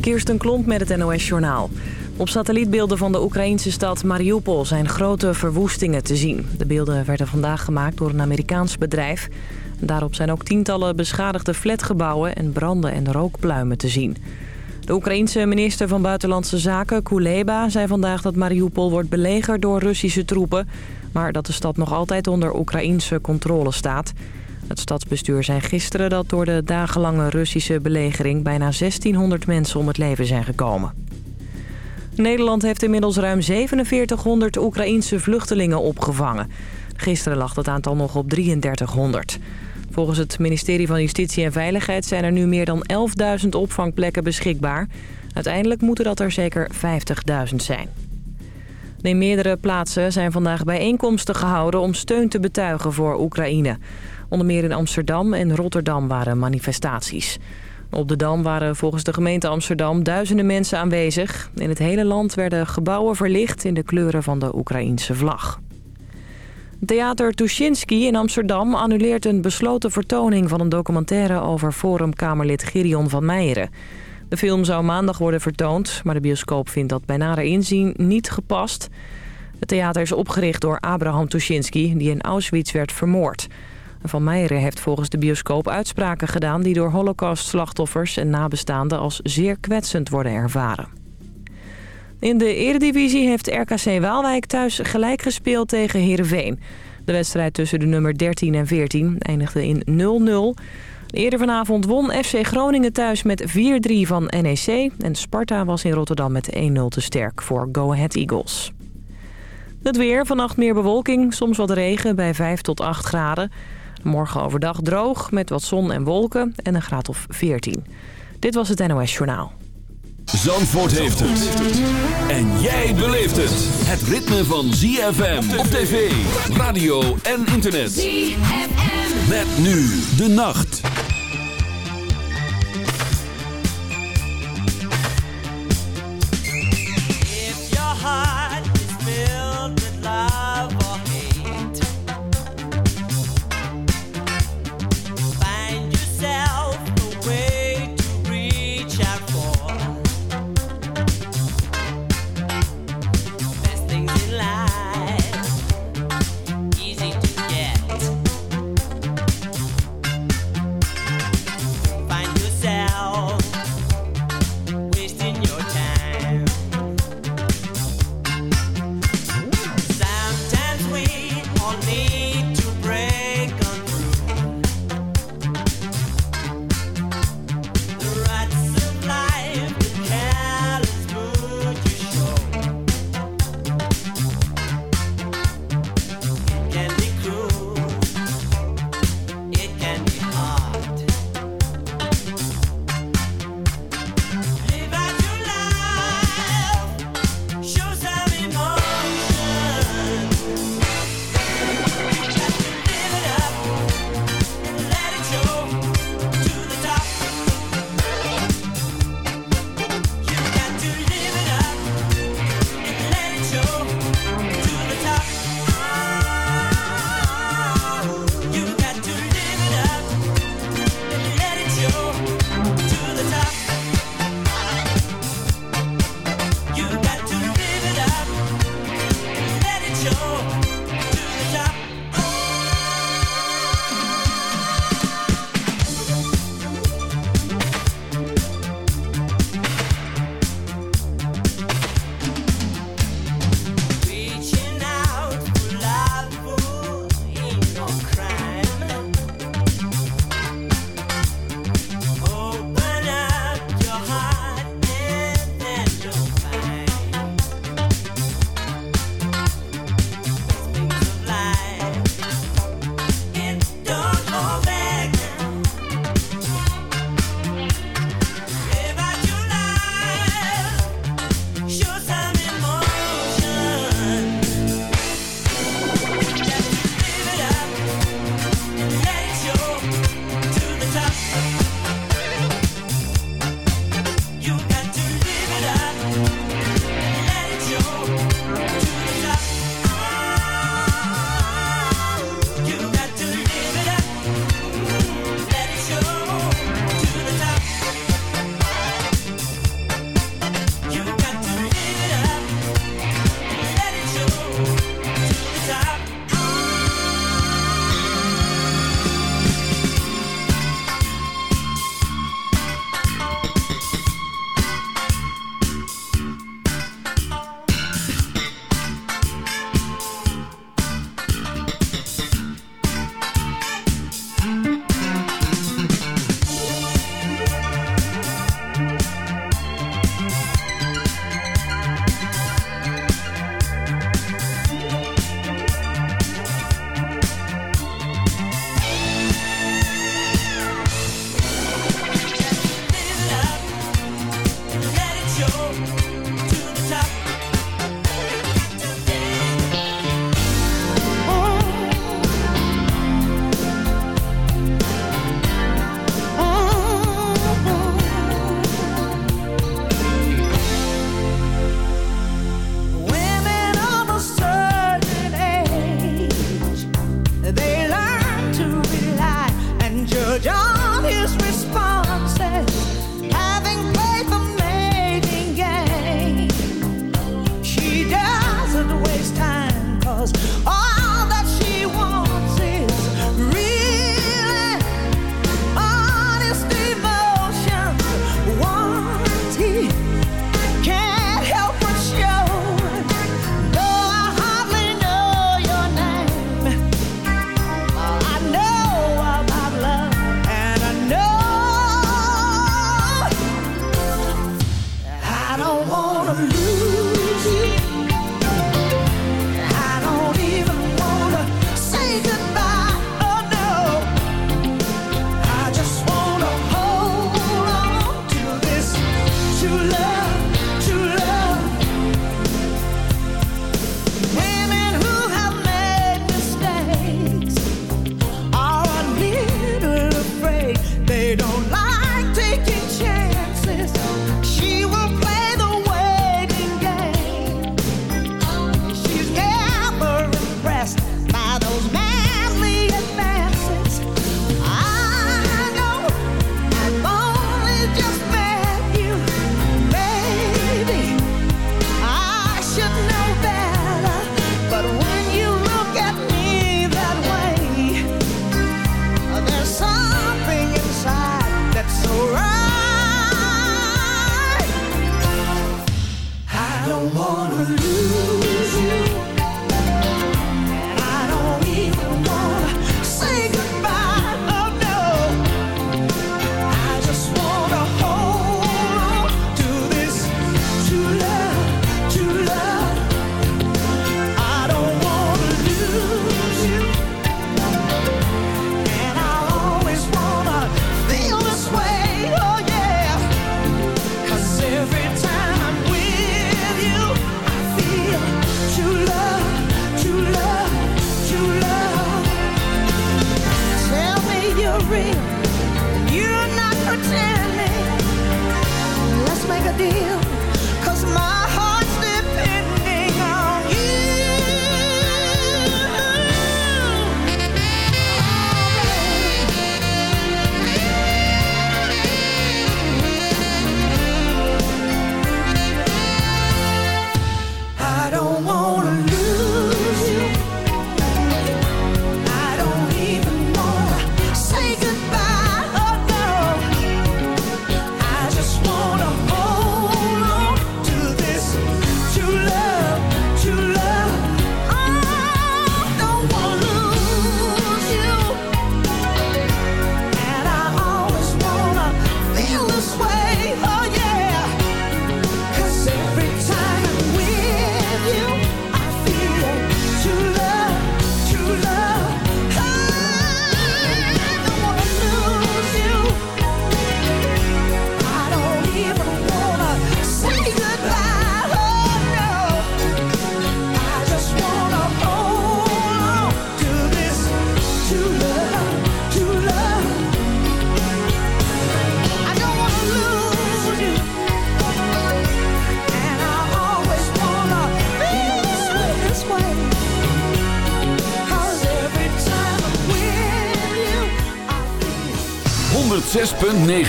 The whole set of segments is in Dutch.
Kirsten Klomp met het NOS-journaal. Op satellietbeelden van de Oekraïnse stad Mariupol zijn grote verwoestingen te zien. De beelden werden vandaag gemaakt door een Amerikaans bedrijf. Daarop zijn ook tientallen beschadigde flatgebouwen en branden en rookpluimen te zien. De Oekraïense minister van Buitenlandse Zaken, Kuleba, zei vandaag dat Mariupol wordt belegerd door Russische troepen... maar dat de stad nog altijd onder Oekraïense controle staat... Het stadsbestuur zei gisteren dat door de dagenlange Russische belegering... bijna 1600 mensen om het leven zijn gekomen. Nederland heeft inmiddels ruim 4700 Oekraïense vluchtelingen opgevangen. Gisteren lag dat aantal nog op 3300. Volgens het ministerie van Justitie en Veiligheid zijn er nu meer dan 11.000 opvangplekken beschikbaar. Uiteindelijk moeten dat er zeker 50.000 zijn. In meerdere plaatsen zijn vandaag bijeenkomsten gehouden om steun te betuigen voor Oekraïne. Onder meer in Amsterdam en Rotterdam waren manifestaties. Op de Dam waren volgens de gemeente Amsterdam duizenden mensen aanwezig. In het hele land werden gebouwen verlicht in de kleuren van de Oekraïense vlag. Theater Tuschinski in Amsterdam annuleert een besloten vertoning van een documentaire over Forumkamerlid Girion van Meijeren. De film zou maandag worden vertoond, maar de bioscoop vindt dat bij nader inzien niet gepast. Het theater is opgericht door Abraham Tuschinski, die in Auschwitz werd vermoord. Van Meijeren heeft volgens de bioscoop uitspraken gedaan... die door holocaust-slachtoffers en nabestaanden als zeer kwetsend worden ervaren. In de eredivisie heeft RKC Waalwijk thuis gelijk gespeeld tegen Heerenveen. De wedstrijd tussen de nummer 13 en 14 eindigde in 0-0. Eerder vanavond won FC Groningen thuis met 4-3 van NEC... en Sparta was in Rotterdam met 1-0 te sterk voor Go Ahead Eagles. Het weer, vannacht meer bewolking, soms wat regen bij 5 tot 8 graden. Morgen overdag droog met wat zon en wolken en een graad of 14. Dit was het NOS Journaal. Zandvoort heeft het. En jij beleeft het. Het ritme van ZFM op tv, radio en internet. ZFM. Met nu de nacht.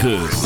106.9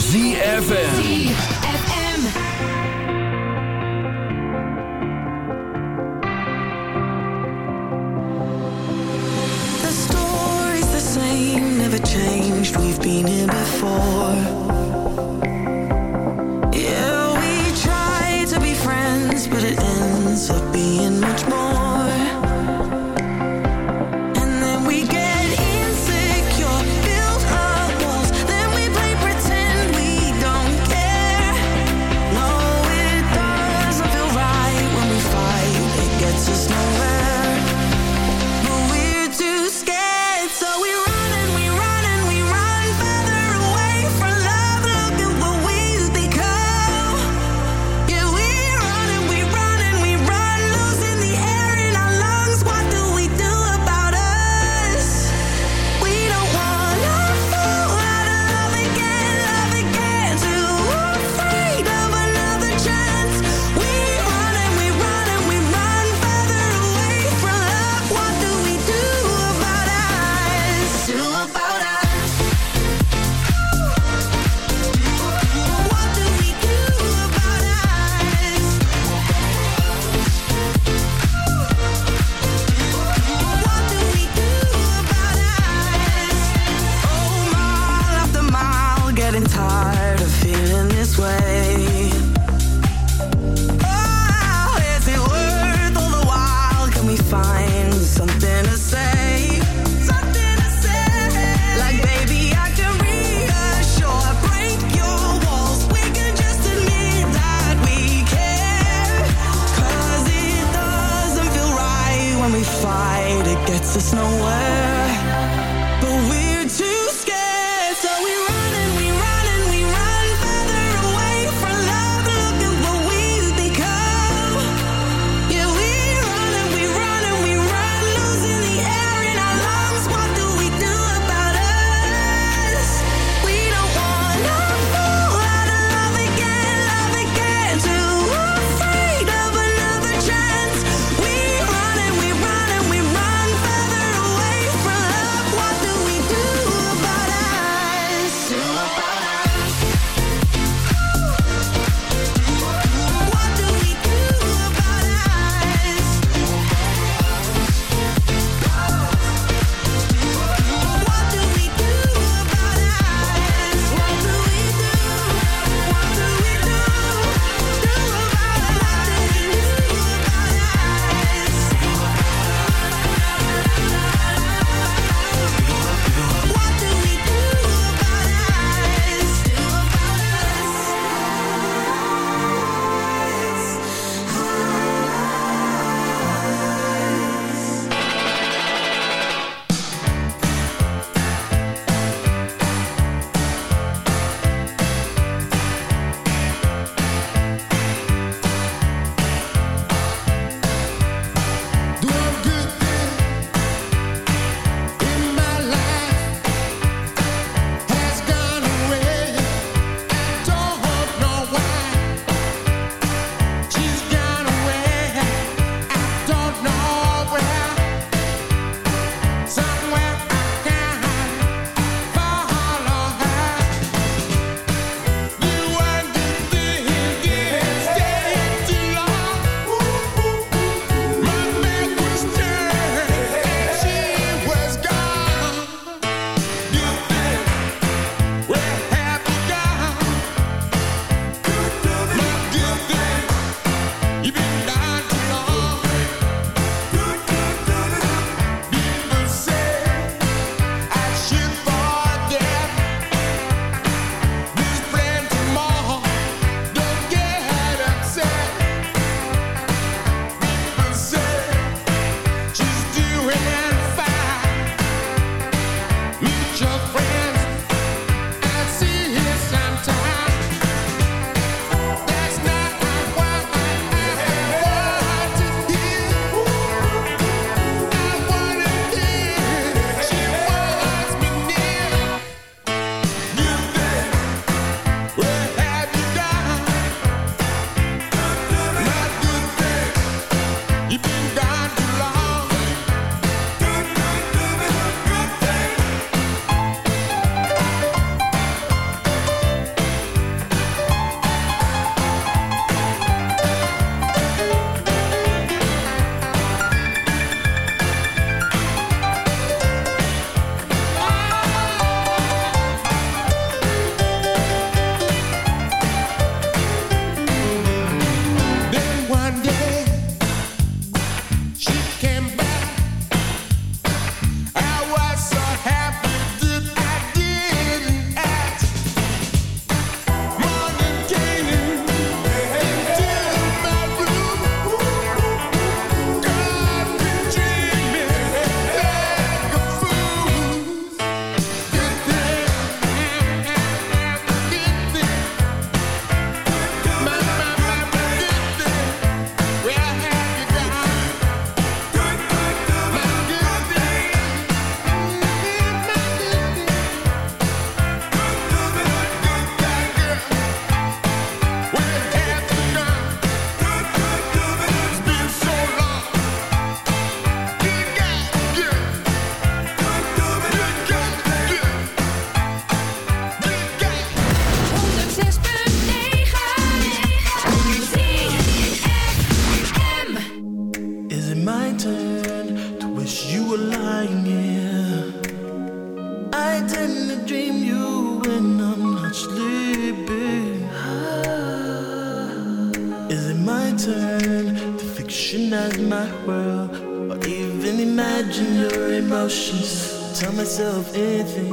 Of anything.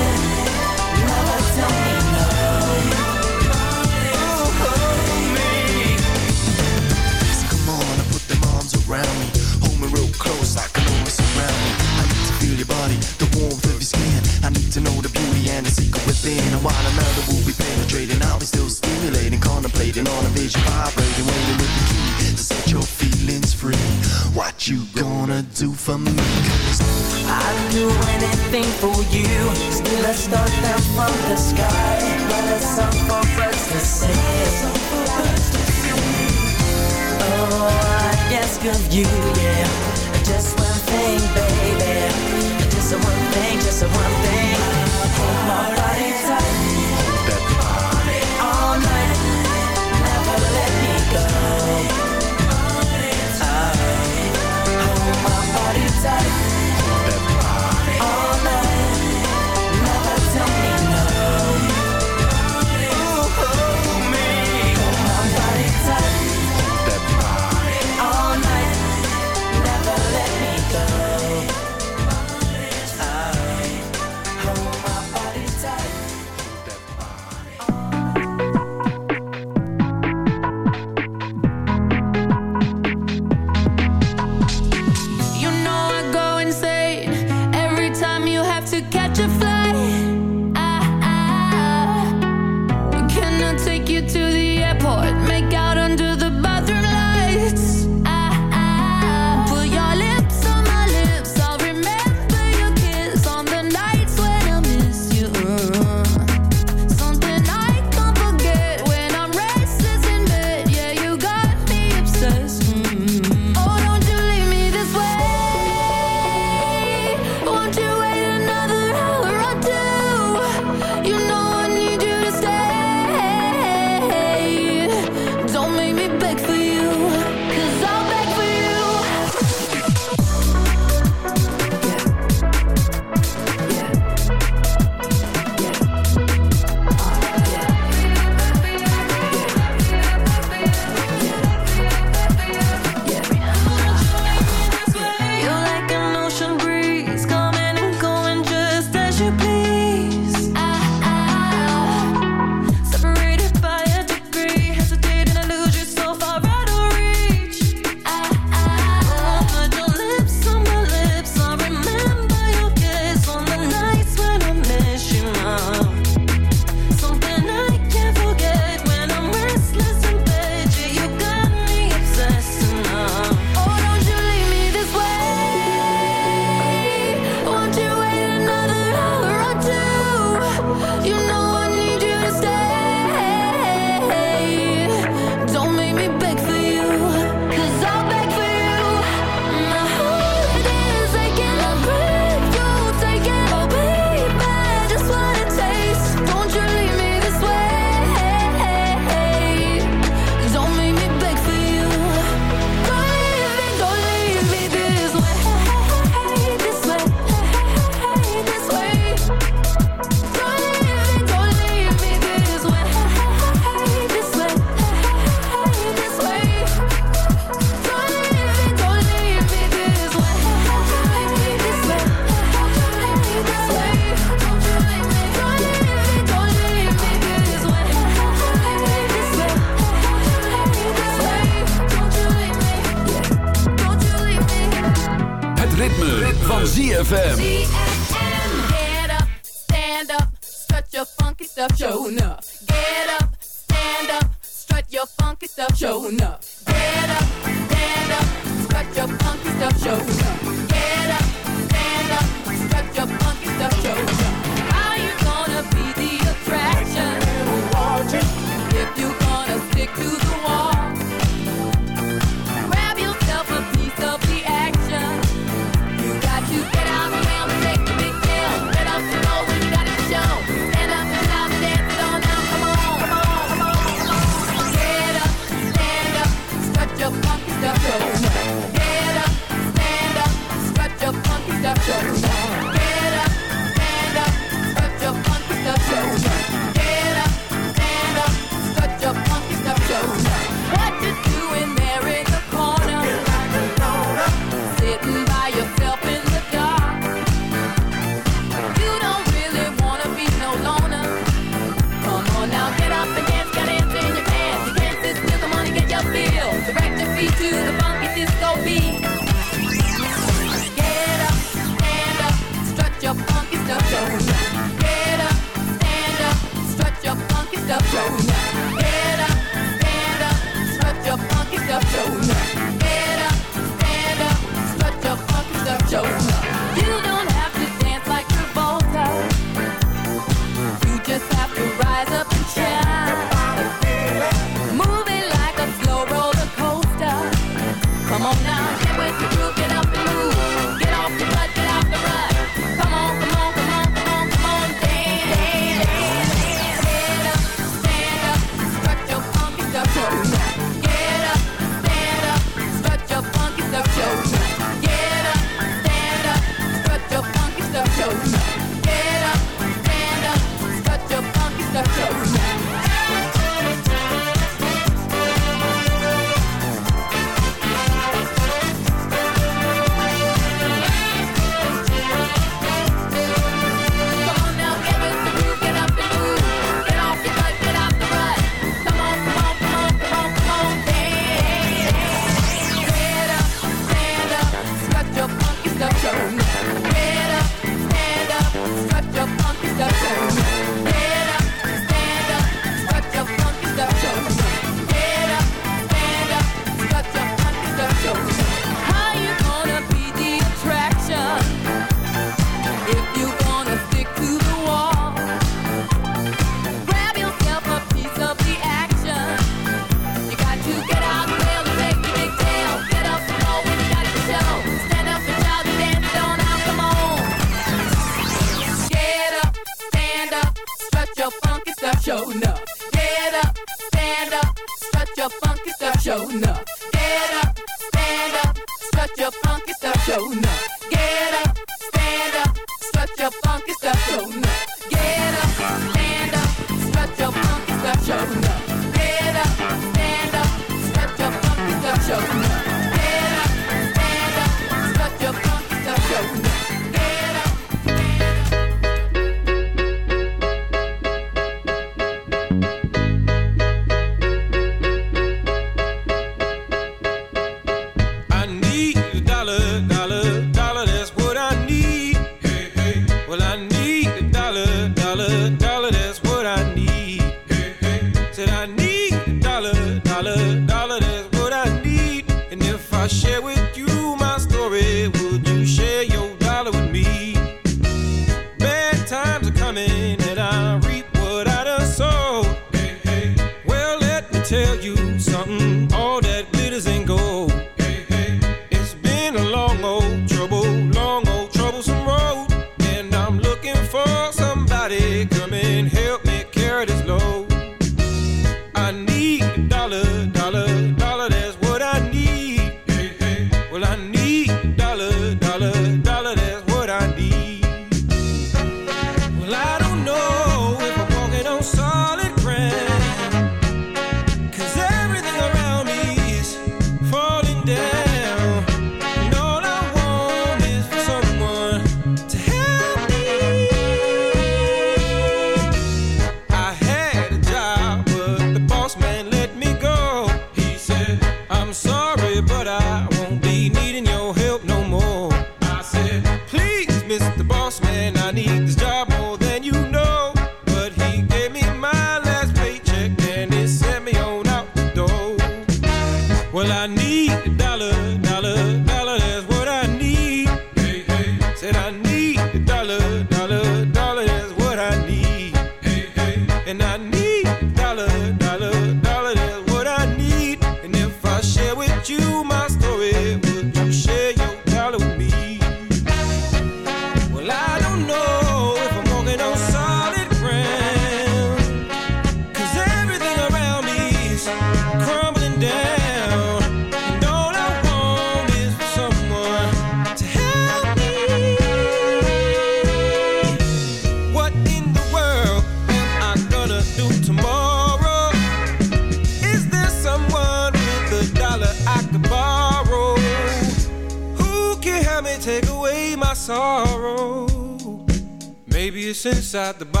inside the box.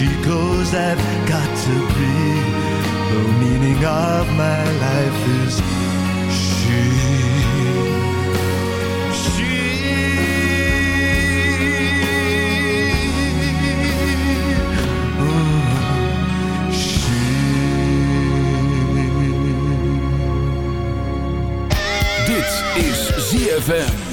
she goes, I've got to be. The meaning of my life is she. Oh. Dit is ZFM.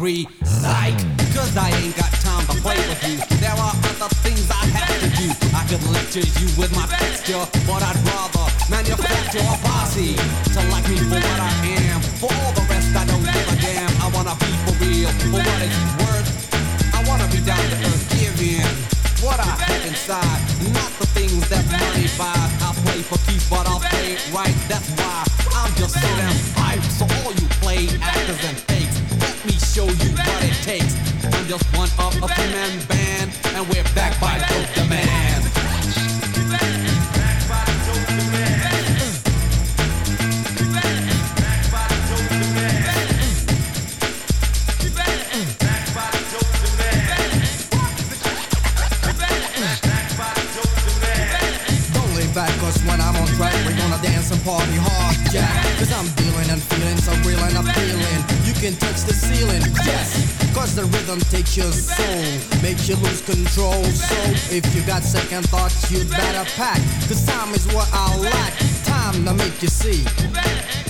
agree yeah. Cause I'm dealing and feeling so real and appealing. You can touch the ceiling, yes. Cause the rhythm takes your soul, makes you lose control. So if you got second thoughts, you'd better pack. Cause time is what I lack. Time to make you see.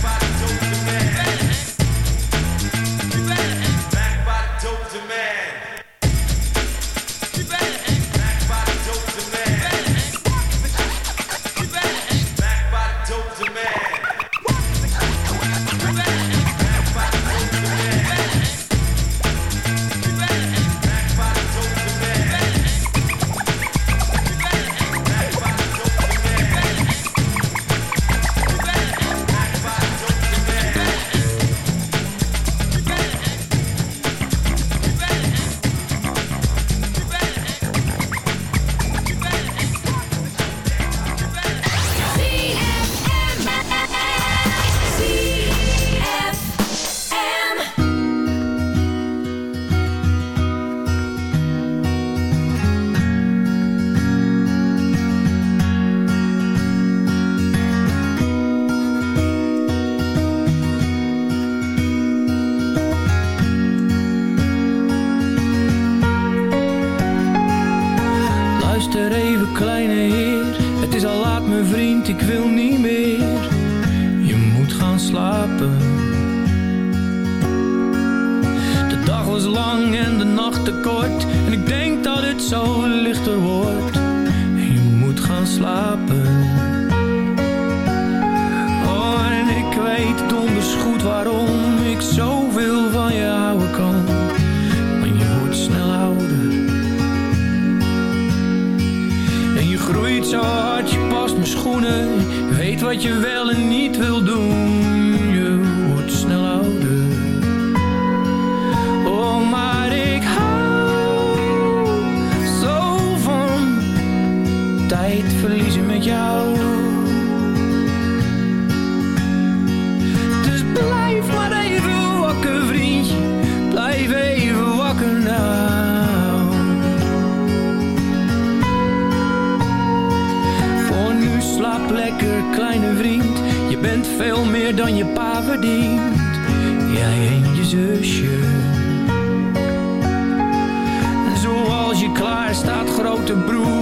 je pa verdient. Jij en je zusje. En zoals je klaar staat, grote broer.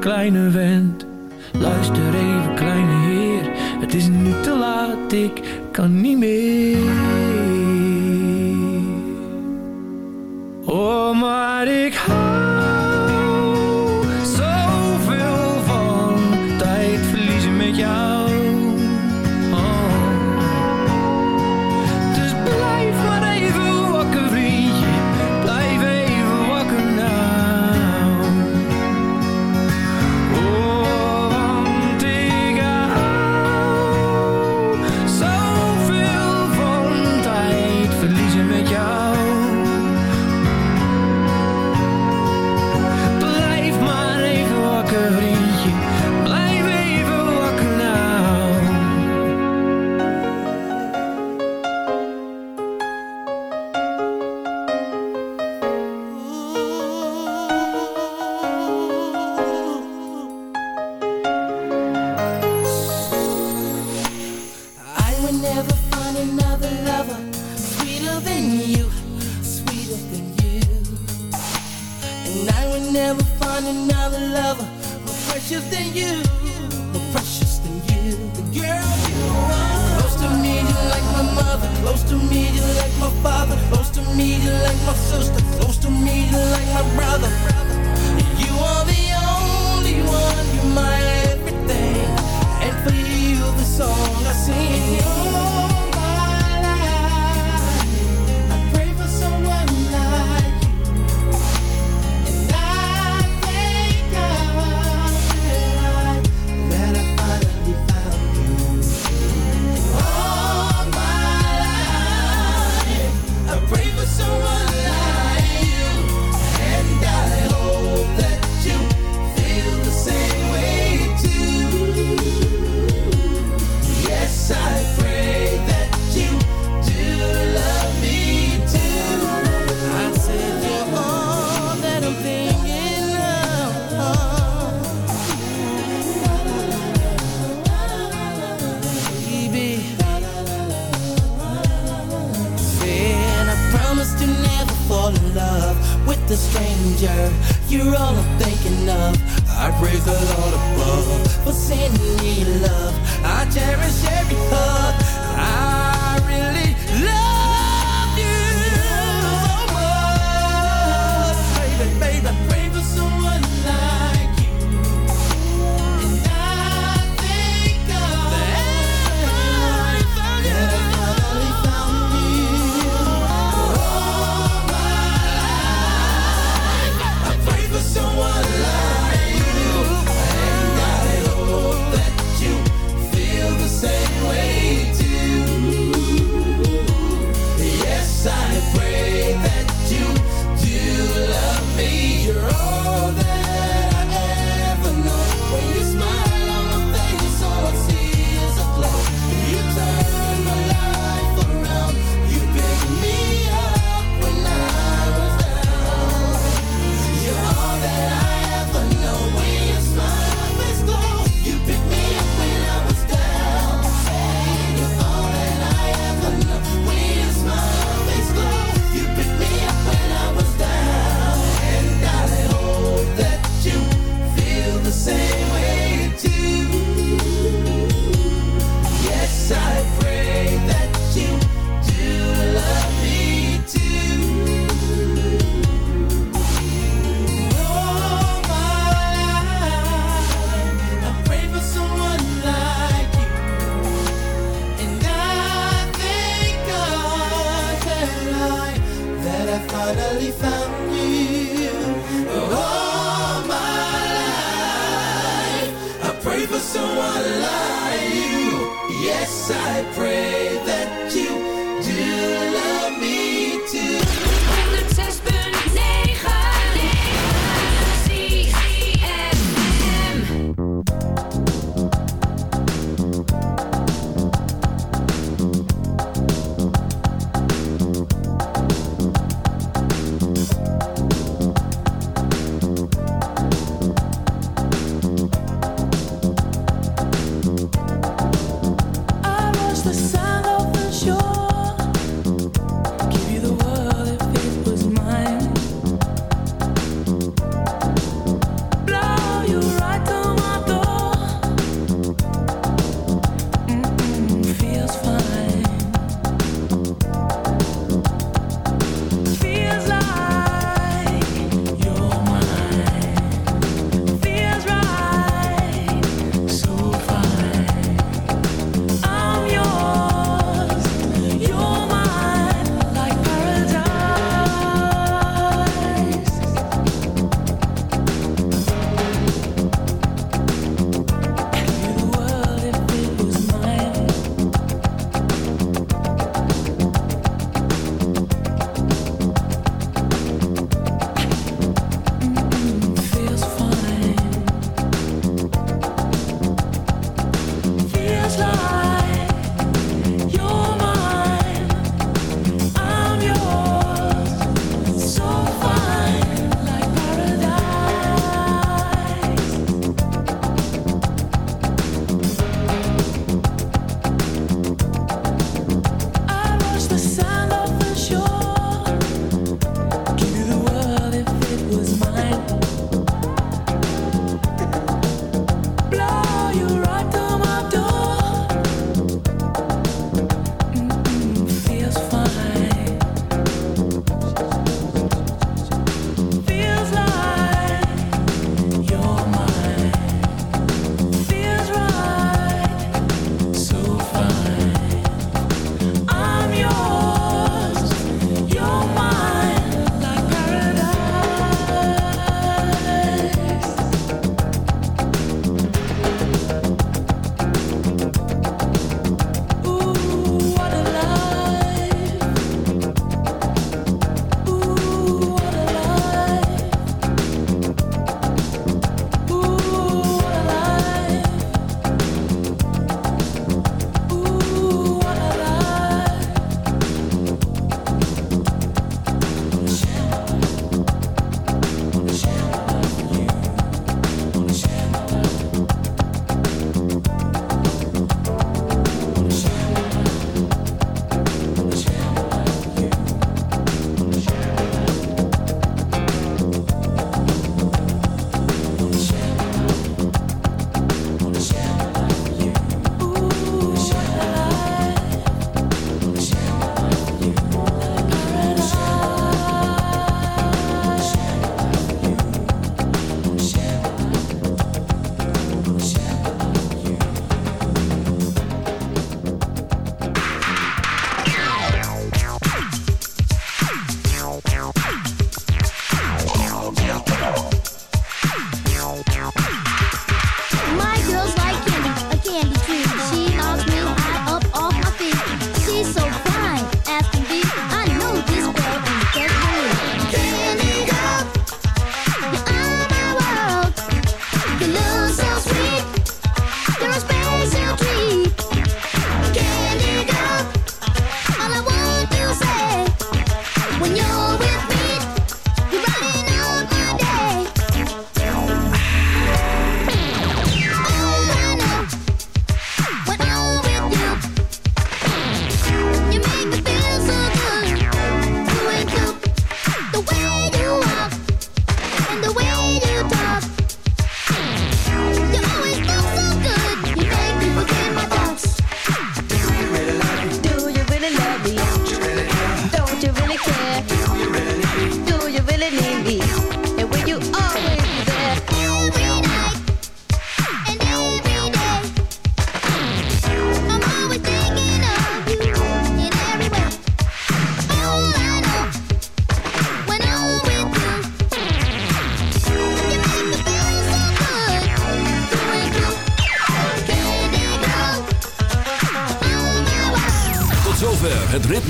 Kleine